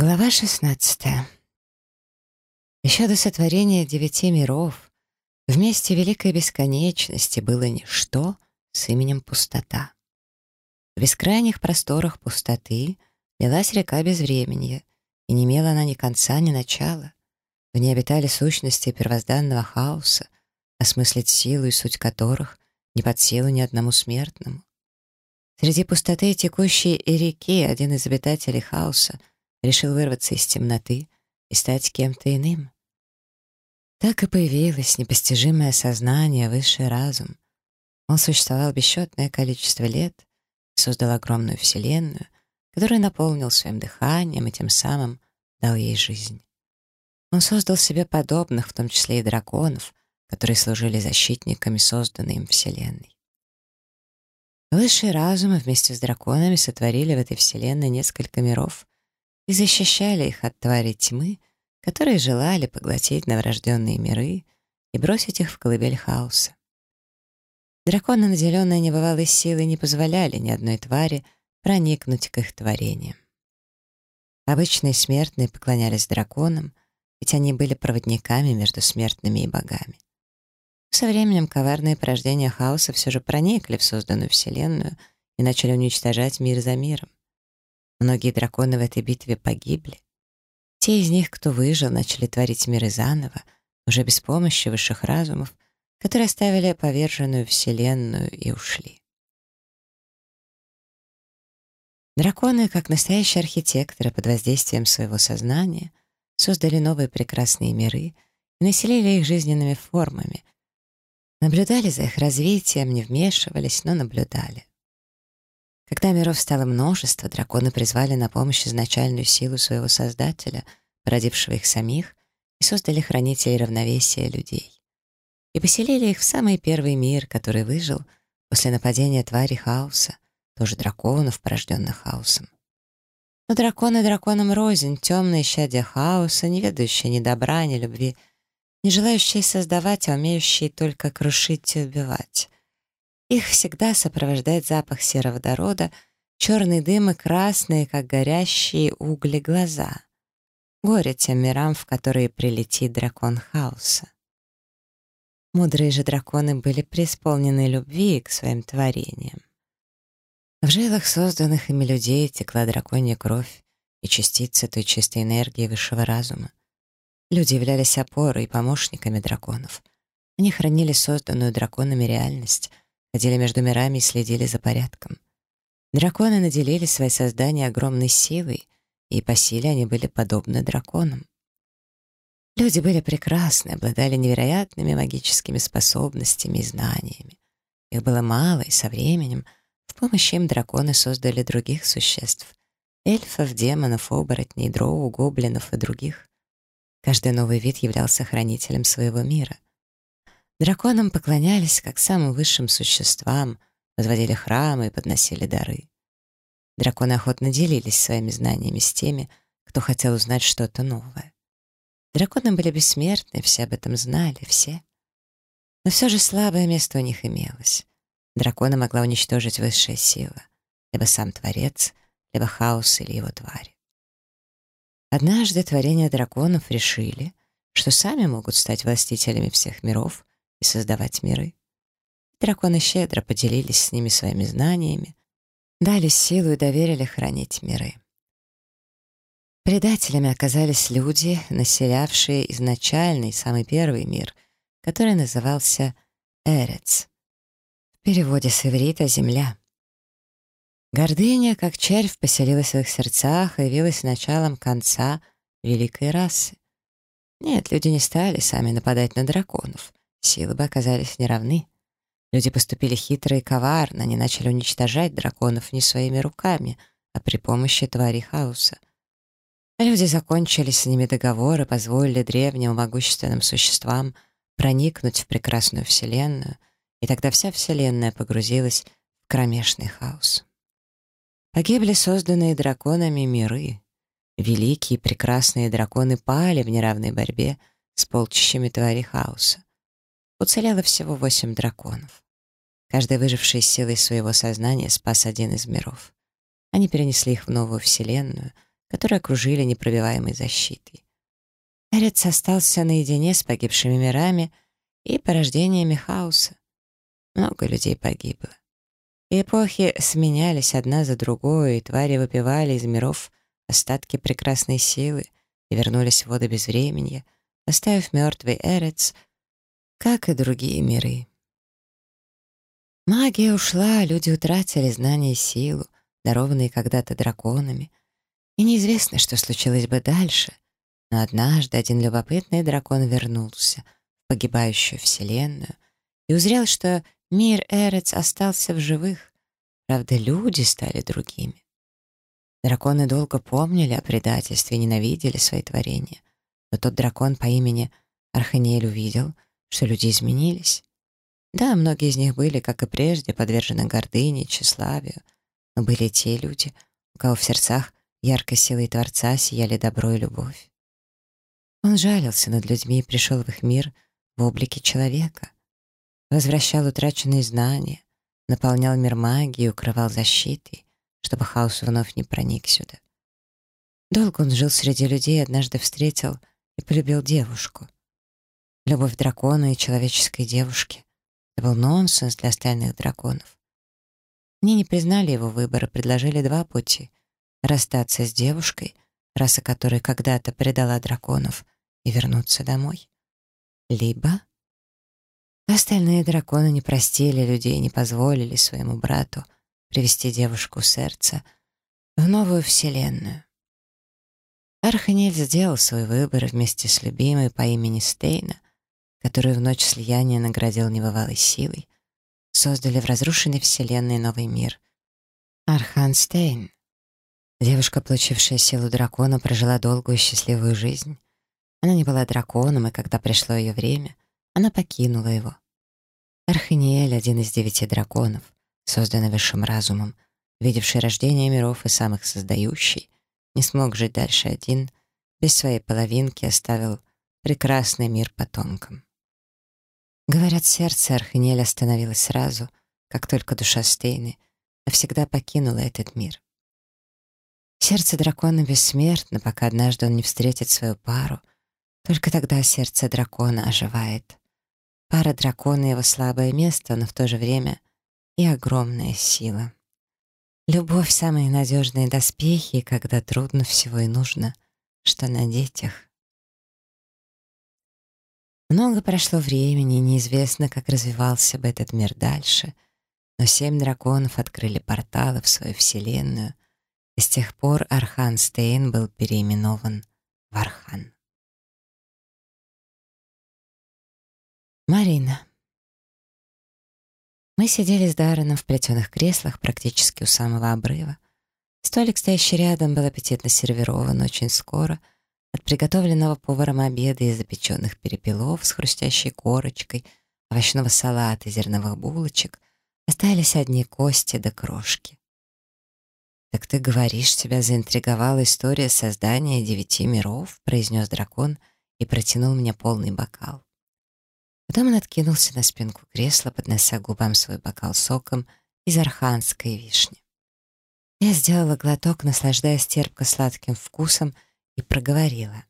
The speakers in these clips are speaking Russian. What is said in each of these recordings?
Глава 16. Еще до сотворения девяти миров вместе великой бесконечности было ничто с именем пустота. В бескрайних просторах пустоты лилась река безвременья, и не имела она ни конца, ни начала. В ней обитали сущности первозданного хаоса, осмыслить силу и суть которых не под силу ни одному смертному. Среди пустоты текущей и реки один из обитателей хаоса — решил вырваться из темноты и стать кем-то иным. Так и появилось непостижимое сознание, высший разум. Он существовал бесчетное количество лет создал огромную вселенную, которую наполнил своим дыханием и тем самым дал ей жизнь. Он создал себе подобных, в том числе и драконов, которые служили защитниками созданной им вселенной. Высшие разумы вместе с драконами сотворили в этой вселенной несколько миров, и защищали их от тварей тьмы, которые желали поглотить новорожденные миры и бросить их в колыбель хаоса. Драконы, наделенные небывалой силой, не позволяли ни одной твари проникнуть к их творениям. Обычные смертные поклонялись драконам, ведь они были проводниками между смертными и богами. Со временем коварные порождения хаоса все же проникли в созданную вселенную и начали уничтожать мир за миром. Многие драконы в этой битве погибли. Те из них, кто выжил, начали творить миры заново, уже без помощи высших разумов, которые оставили поверженную вселенную и ушли. Драконы, как настоящие архитекторы под воздействием своего сознания, создали новые прекрасные миры и населили их жизненными формами, наблюдали за их развитием, не вмешивались, но наблюдали. Когда миров стало множество, драконы призвали на помощь изначальную силу своего Создателя, породившего их самих, и создали хранителей равновесия людей. И поселили их в самый первый мир, который выжил после нападения твари хаоса, тоже драконов, порожденных хаосом. Но драконы драконам рознь, темные щадя хаоса, не ведущие ни добра, ни любви, не желающие создавать, а умеющие только крушить и убивать. Их всегда сопровождает запах сероводорода, черный дым и красные, как горящие угли, глаза. Горе тем мирам, в которые прилетит дракон хаоса. Мудрые же драконы были преисполнены любви к своим творениям. В жилах созданных ими людей текла драконья кровь и частицы той чистой энергии высшего разума. Люди являлись опорой и помощниками драконов. Они хранили созданную драконами реальность — ходили между мирами и следили за порядком. Драконы наделили свои создания огромной силой, и по силе они были подобны драконам. Люди были прекрасны, обладали невероятными магическими способностями и знаниями. Их было мало, и со временем в помощь им драконы создали других существ — эльфов, демонов, оборотней, дроу, гоблинов и других. Каждый новый вид являлся хранителем своего мира — Драконам поклонялись как самым высшим существам, возводили храмы и подносили дары. Драконы охотно делились своими знаниями с теми, кто хотел узнать что-то новое. Драконы были бессмертны, все об этом знали, все. Но все же слабое место у них имелось. Дракона могла уничтожить высшая сила, либо сам Творец, либо хаос или его твари. Однажды творения драконов решили, что сами могут стать властителями всех миров и создавать миры. Драконы щедро поделились с ними своими знаниями, дали силу и доверили хранить миры. Предателями оказались люди, населявшие изначальный, самый первый мир, который назывался Эрец. В переводе с иврита «земля». Гордыня, как червь, поселилась в их сердцах и явилась началом конца великой расы. Нет, люди не стали сами нападать на драконов. Силы бы оказались неравны. Люди поступили хитро и коварно, они начали уничтожать драконов не своими руками, а при помощи тварей хаоса. Люди закончили с ними договоры, позволили древним могущественным существам проникнуть в прекрасную вселенную, и тогда вся вселенная погрузилась в кромешный хаос. Погибли созданные драконами миры. Великие прекрасные драконы пали в неравной борьбе с полчищами тварей хаоса. Уцелело всего восемь драконов. Каждый выживший силой своего сознания спас один из миров. Они перенесли их в новую вселенную, которые окружили непробиваемой защитой. Эрец остался наедине с погибшими мирами и порождениями хаоса. Много людей погибло. И эпохи сменялись одна за другой, и твари выпивали из миров остатки прекрасной силы и вернулись в воды безвременья, оставив мертвый Эрец, как и другие миры. Магия ушла, люди утратили знания и силу, дарованные когда-то драконами, и неизвестно, что случилось бы дальше, но однажды один любопытный дракон вернулся в погибающую вселенную и узрел, что мир Эрец остался в живых, правда, люди стали другими. Драконы долго помнили о предательстве и ненавидели свои творения, но тот дракон по имени Арханиэль увидел, что люди изменились. Да, многие из них были, как и прежде, подвержены гордыне, тщеславию, но были те люди, у кого в сердцах яркой силой Творца сияли добро и любовь. Он жалился над людьми и пришел в их мир в облике человека, возвращал утраченные знания, наполнял мир магией, укрывал защитой, чтобы хаос вновь не проник сюда. Долго он жил среди людей, однажды встретил и полюбил девушку. Любовь дракона и человеческой девушки — это был нонсенс для остальных драконов. Они не признали его выбора, предложили два пути — расстаться с девушкой, раса которой когда-то предала драконов, и вернуться домой. Либо остальные драконы не простили людей не позволили своему брату привести девушку сердца в новую вселенную. Арханель сделал свой выбор вместе с любимой по имени Стейна, которую в ночь слияния наградил небывалой силой, создали в разрушенной вселенной новый мир. Архан Стейн. Девушка, получившая силу дракона, прожила долгую и счастливую жизнь. Она не была драконом, и когда пришло ее время, она покинула его. Арханиэль — один из девяти драконов, созданный высшим разумом, видевший рождение миров и самых создающий, не смог жить дальше один, без своей половинки оставил прекрасный мир потомкам. Говорят, сердце Арханиэля остановилось сразу, как только душа Стейны навсегда покинула этот мир. Сердце дракона бессмертно, пока однажды он не встретит свою пару. Только тогда сердце дракона оживает. Пара дракона — его слабое место, но в то же время и огромная сила. Любовь — самые надежные доспехи, когда трудно всего и нужно, что на детях. Много прошло времени, неизвестно, как развивался бы этот мир дальше, но семь драконов открыли порталы в свою вселенную, и с тех пор Архан Стейн был переименован в Архан. Марина. Мы сидели с Дарреном в плетеных креслах практически у самого обрыва. Столик, стоящий рядом, был аппетитно сервирован очень скоро. От приготовленного поваром обеда из запеченных перепелов с хрустящей корочкой, овощного салата и зерновых булочек остались одни кости да крошки. «Так ты говоришь, тебя заинтриговала история создания девяти миров?» — произнес дракон и протянул мне полный бокал. Потом он откинулся на спинку кресла, поднося губам свой бокал соком из арханской вишни. Я сделала глоток, наслаждаясь терпко-сладким вкусом, и проговорила.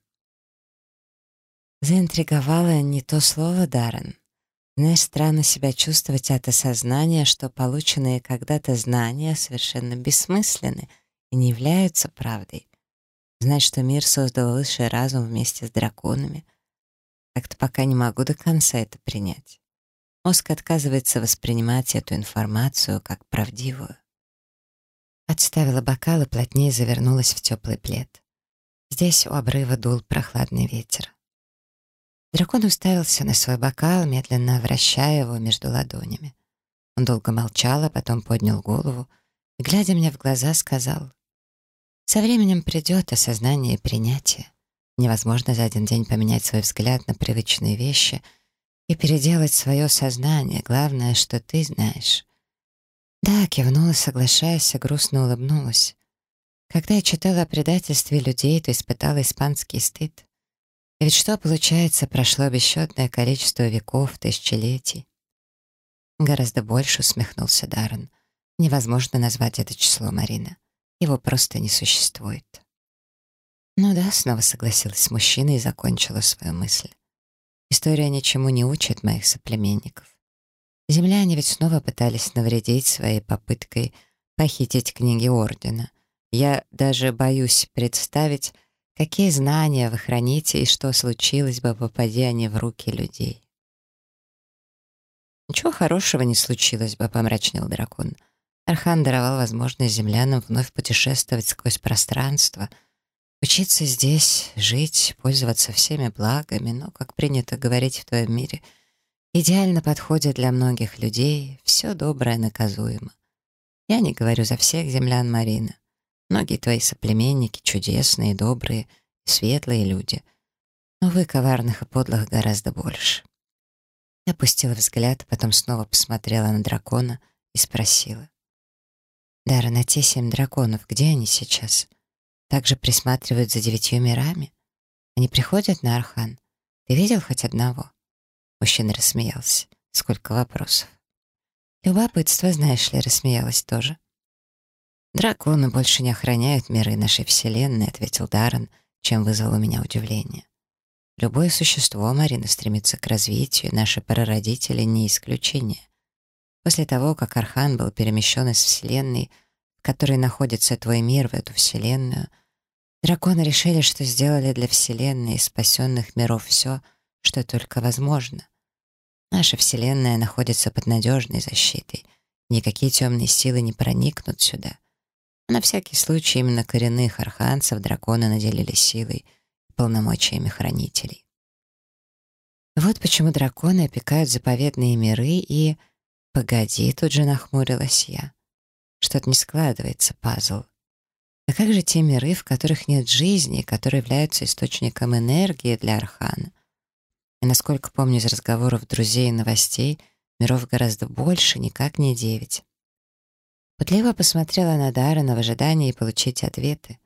Заинтриговало не то слово, Даррен. Знаешь, странно себя чувствовать от осознания, что полученные когда-то знания совершенно бессмысленны и не являются правдой. Знать, что мир создал высший разум вместе с драконами — как-то пока не могу до конца это принять. Мозг отказывается воспринимать эту информацию как правдивую. Отставила бокал и плотнее завернулась в теплый плед. Здесь у обрыва дул прохладный ветер. Дракон уставился на свой бокал, медленно вращая его между ладонями. Он долго молчал, а потом поднял голову и, глядя мне в глаза, сказал, «Со временем придет осознание и принятие. Невозможно за один день поменять свой взгляд на привычные вещи и переделать свое сознание. Главное, что ты знаешь. Да, кивнула, соглашаясь, и грустно улыбнулась. Когда я читала о предательстве людей, то испытала испанский стыд. И ведь что, получается, прошло бесчетное количество веков, тысячелетий. Гораздо больше усмехнулся Даррен. Невозможно назвать это число Марина. Его просто не существует. Ну да, снова согласилась мужчина и закончила свою мысль. История ничему не учит моих соплеменников. Земляне ведь снова пытались навредить своей попыткой похитить книги Ордена. Я даже боюсь представить, какие знания вы храните и что случилось бы, попади они в руки людей. «Ничего хорошего не случилось бы», — помрачнел дракон. Архан даровал возможность землянам вновь путешествовать сквозь пространство, учиться здесь, жить, пользоваться всеми благами, но, как принято говорить в твоем мире, идеально подходит для многих людей, все доброе наказуемо. Я не говорю за всех землян Марина. Многие твои соплеменники чудесные, добрые, светлые люди. Но вы коварных и подлых гораздо больше. Я опустила взгляд, потом снова посмотрела на дракона и спросила. «Дара, на те семь драконов, где они сейчас? Также присматривают за девятью мирами? Они приходят на Архан? Ты видел хоть одного?» Мужчина рассмеялся. «Сколько вопросов?» «Любопытство, знаешь ли, рассмеялась тоже». «Драконы больше не охраняют миры нашей Вселенной», — ответил Даррен, чем вызвал у меня удивление. Любое существо, Марина, стремится к развитию, наши прародители — не исключение. После того, как Архан был перемещен из Вселенной, в которой находится твой мир, в эту Вселенную, драконы решили, что сделали для Вселенной и спасенных миров все, что только возможно. Наша Вселенная находится под надежной защитой. Никакие темные силы не проникнут сюда. На всякий случай именно коренных арханцев драконы наделили силой — полномочиями хранителей. Вот почему драконы опекают заповедные миры и... Погоди, тут же нахмурилась я. Что-то не складывается, пазл. А как же те миры, в которых нет жизни, которые являются источником энергии для Архана? И насколько помню из разговоров друзей и новостей, миров гораздо больше, никак не девять. Путливо посмотрела на Даррена в ожидании получить ответы.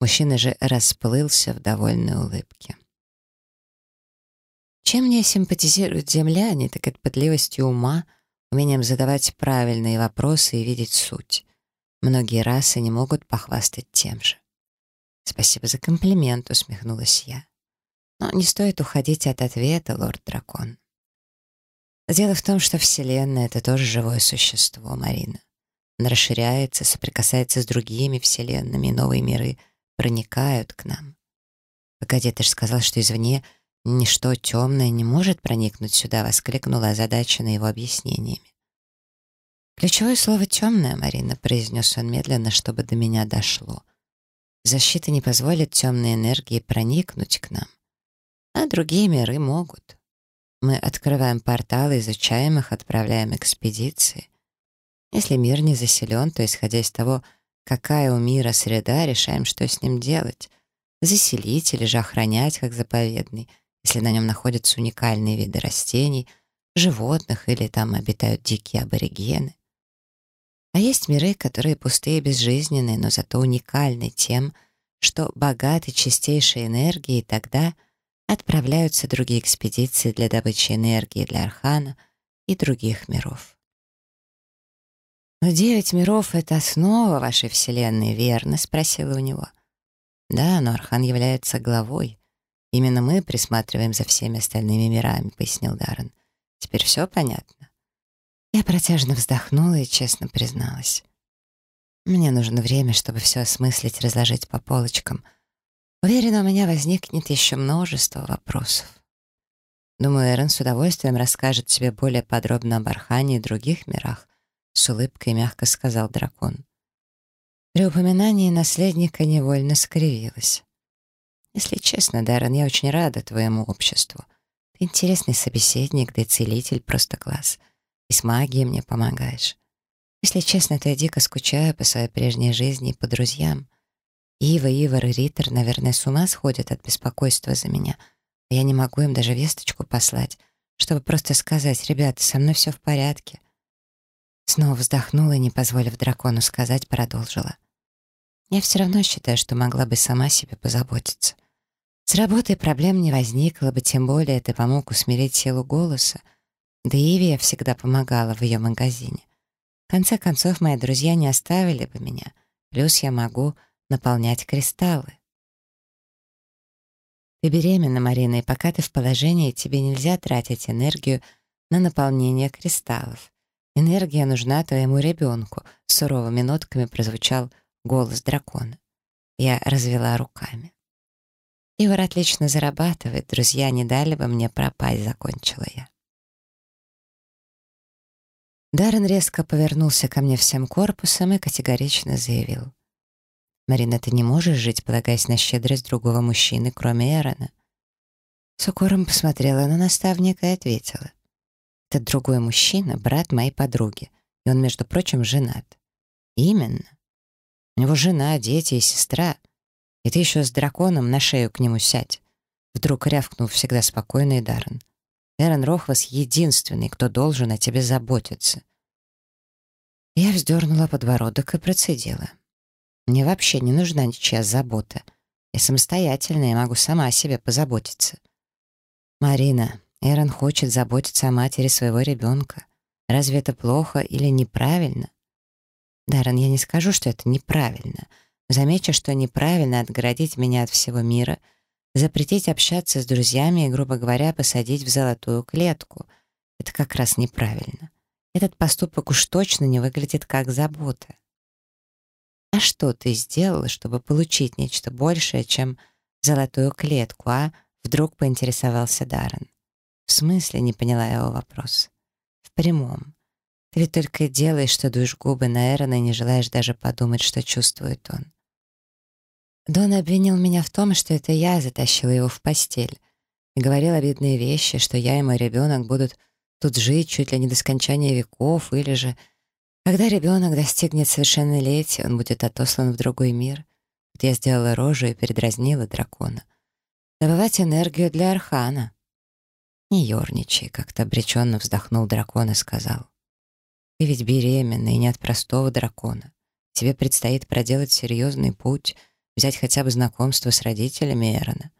Мужчина же расплылся в довольной улыбке. Чем мне симпатизируют земляне, так это пытливостью ума, умением задавать правильные вопросы и видеть суть. Многие расы не могут похвастать тем же. «Спасибо за комплимент», — усмехнулась я. «Но не стоит уходить от ответа, лорд-дракон. Дело в том, что Вселенная — это тоже живое существо, Марина. Он расширяется, соприкасается с другими вселенными, новые миры — проникают к нам. «Погоди, ты же сказал, что извне ничто темное не может проникнуть сюда», — воскликнула озадачена его объяснениями. «Ключевое слово «темное», — Марина, — произнес он медленно, чтобы до меня дошло. «Защита не позволит темной энергии проникнуть к нам, а другие миры могут. Мы открываем порталы, изучаем их, отправляем экспедиции. Если мир не заселен, то, исходя из того, Какая у мира среда, решаем, что с ним делать. Заселить или же охранять как заповедный, если на нем находятся уникальные виды растений, животных или там обитают дикие аборигены. А есть миры, которые пустые и безжизненные, но зато уникальны тем, что богаты чистейшей энергией, и тогда отправляются другие экспедиции для добычи энергии для Архана и других миров. «Но девять миров — это основа вашей вселенной, верно?» — спросила у него. «Да, но Архан является главой. Именно мы присматриваем за всеми остальными мирами», — пояснил Даррен. «Теперь все понятно?» Я протяжно вздохнула и честно призналась. «Мне нужно время, чтобы все осмыслить, разложить по полочкам. Уверена, у меня возникнет еще множество вопросов. Думаю, Эрен с удовольствием расскажет тебе более подробно об Архане и других мирах, с улыбкой мягко сказал дракон. При упоминании наследника невольно скривилась. «Если честно, Даррен, я очень рада твоему обществу. Ты интересный собеседник, да и целитель просто класс. И с магией мне помогаешь. Если честно, то я дико скучаю по своей прежней жизни и по друзьям. Ива, Ивар и Риттер, наверное, с ума сходят от беспокойства за меня, я не могу им даже весточку послать, чтобы просто сказать, ребята, со мной все в порядке. Снова вздохнула и, не позволив дракону сказать, продолжила. Я все равно считаю, что могла бы сама себе позаботиться. С работой проблем не возникло бы, тем более ты помог усмирить силу голоса. Да и Иви я всегда помогала в ее магазине. В конце концов, мои друзья не оставили бы меня. Плюс я могу наполнять кристаллы. Ты беременна, Марина, и пока ты в положении, тебе нельзя тратить энергию на наполнение кристаллов. Энергия нужна твоему ребенку, суровыми нотками прозвучал голос дракона. Я развела руками. Ивар отлично зарабатывает, друзья не дали бы мне пропасть, закончила я. Даррен резко повернулся ко мне всем корпусом и категорично заявил. «Марина, ты не можешь жить, полагаясь на щедрость другого мужчины, кроме Эрона». С укором посмотрела на наставника и ответила. «Этот другой мужчина — брат моей подруги, и он, между прочим, женат». «Именно. У него жена, дети и сестра. И ты еще с драконом на шею к нему сядь. Вдруг рявкнул всегда спокойный Даррен. Эрон Рохвас единственный, кто должен о тебе заботиться. Я вздернула подбородок и процедила. Мне вообще не нужна ничья забота. Я самостоятельная и могу сама о себе позаботиться. Марина, Эрон хочет заботиться о матери своего ребенка. Разве это плохо или неправильно? Даррен, я не скажу, что это неправильно — Замечу, что неправильно отгородить меня от всего мира, запретить общаться с друзьями и, грубо говоря, посадить в золотую клетку. Это как раз неправильно. Этот поступок уж точно не выглядит как забота. А что ты сделала, чтобы получить нечто большее, чем золотую клетку, а? Вдруг поинтересовался Даррен. В смысле, не поняла его вопрос. В прямом. Ты ведь только и делаешь, что дуешь губы на Эрона и не желаешь даже подумать, что чувствует он. Дон обвинил меня в том, что это я затащила его в постель и говорил обидные вещи, что я и мой ребенок будут тут жить чуть ли не до скончания веков, или же, когда ребенок достигнет совершеннолетия, он будет отослан в другой мир. Вот я сделала рожу и передразнила дракона. Добывать энергию для Архана. «Не ерничай», — как-то обреченно вздохнул дракон и сказал. «Ты ведь беременна и не от простого дракона. Тебе предстоит проделать серьезный путь — взять хотя бы знакомство с родителями Эрона.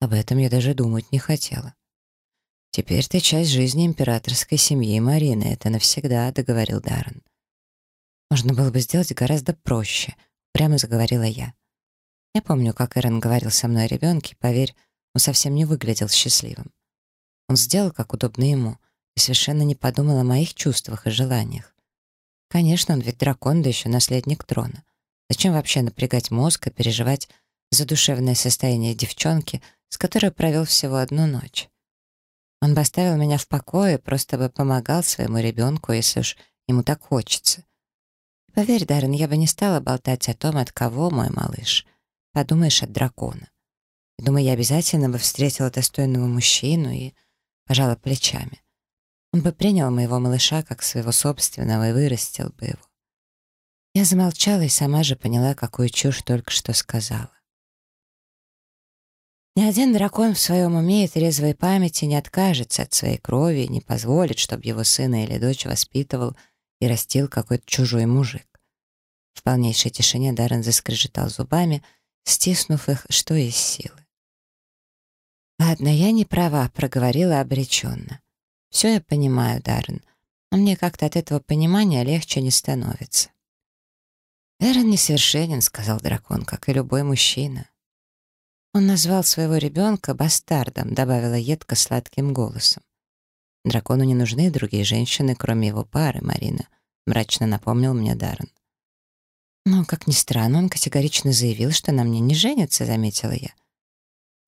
Об этом я даже думать не хотела. «Теперь ты часть жизни императорской семьи Марины, это навсегда», — договорил Даррен. «Можно было бы сделать гораздо проще», — прямо заговорила я. Я помню, как Эрон говорил со мной о ребенке, поверь, он совсем не выглядел счастливым. Он сделал, как удобно ему, и совершенно не подумал о моих чувствах и желаниях. Конечно, он ведь дракон, да еще наследник трона. Зачем вообще напрягать мозг и переживать за душевное состояние девчонки, с которой провел всего одну ночь? Он бы оставил меня в покое, просто бы помогал своему ребенку, если уж ему так хочется. Поверь, Даррен, я бы не стала болтать о том, от кого мой малыш. Подумаешь, от дракона. Думаю, я обязательно бы встретила достойного мужчину и пожала плечами. Он бы принял моего малыша как своего собственного и вырастил бы его. Я замолчала и сама же поняла, какую чушь только что сказала. Ни один дракон в своем уме и трезвой памяти не откажется от своей крови и не позволит, чтобы его сына или дочь воспитывал и растил какой-то чужой мужик. В полнейшей тишине Даррен заскрежетал зубами, стиснув их, что из силы. «Ладно, я не права», — проговорила обреченно. «Все я понимаю, Даррен, но мне как-то от этого понимания легче не становится». «Эрон несовершенен», — сказал дракон, — «как и любой мужчина». Он назвал своего ребенка бастардом, добавила едко сладким голосом. «Дракону не нужны другие женщины, кроме его пары, Марина», — мрачно напомнил мне Даррен. «Но, как ни странно, он категорично заявил, что на мне не женится», — заметила я.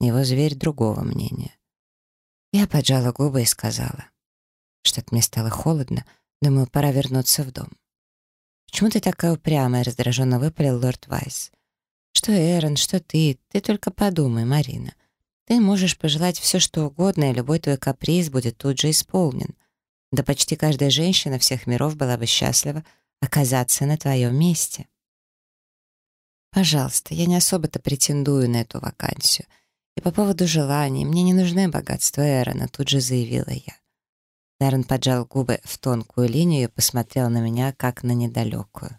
Его зверь другого мнения. Я поджала губы и сказала. Что-то мне стало холодно, думаю, пора вернуться в дом. «Почему ты такая упрямая?» — раздраженно выпалил лорд Вайс. «Что Эрон, что ты? Ты только подумай, Марина. Ты можешь пожелать все, что угодно, и любой твой каприз будет тут же исполнен. Да почти каждая женщина всех миров была бы счастлива оказаться на твоем месте». «Пожалуйста, я не особо-то претендую на эту вакансию. И по поводу желаний, мне не нужны богатства Эрона», — тут же заявила я. Даррен поджал губы в тонкую линию и посмотрел на меня, как на недалекую.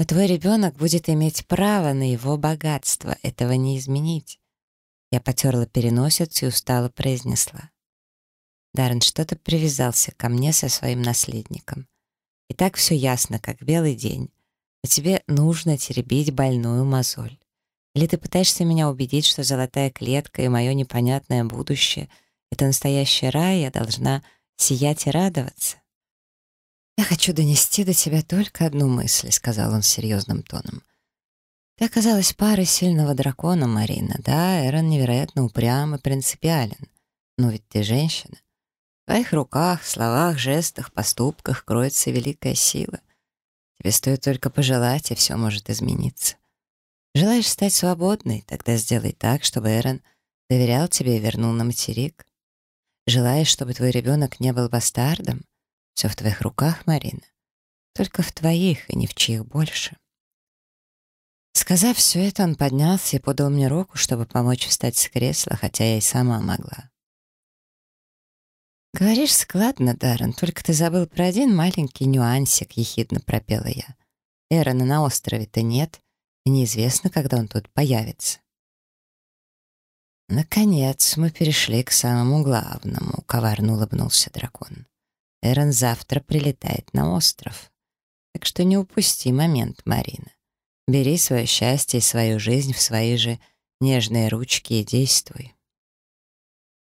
«Но твой ребенок будет иметь право на его богатство, этого не изменить». Я потерла переносицу и устало произнесла. Даррен что-то привязался ко мне со своим наследником. И так все ясно, как белый день. А тебе нужно теребить больную мозоль. Или ты пытаешься меня убедить, что золотая клетка и мое непонятное будущее — это настоящий рай, я должна сиять и радоваться? «Я хочу донести до тебя только одну мысль», — сказал он серьезным тоном. «Ты оказалась парой сильного дракона, Марина. Да, Эрон невероятно упрям и принципиален. Но ведь ты женщина. В твоих руках, словах, жестах, поступках кроется великая сила. Тебе стоит только пожелать, и все может измениться. Желаешь стать свободной? Тогда сделай так, чтобы Эрон доверял тебе и вернул на материк. Желаешь, чтобы твой ребенок не был бастардом? Все в твоих руках, Марина. Только в твоих и ни в чьих больше. Сказав все это, он поднялся и подал мне руку, чтобы помочь встать с кресла, хотя я и сама могла. «Говоришь складно, Даррен, только ты забыл про один маленький нюансик», — ехидно пропела я. «Эрона на острове-то нет, и неизвестно, когда он тут появится». «Наконец мы перешли к самому главному», — коварно улыбнулся дракон. Эрон завтра прилетает на остров. Так что не упусти момент, Марина. Бери свое счастье и свою жизнь в свои же нежные ручки и действуй.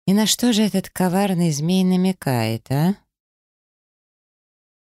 И на что же этот коварный змей намекает, а?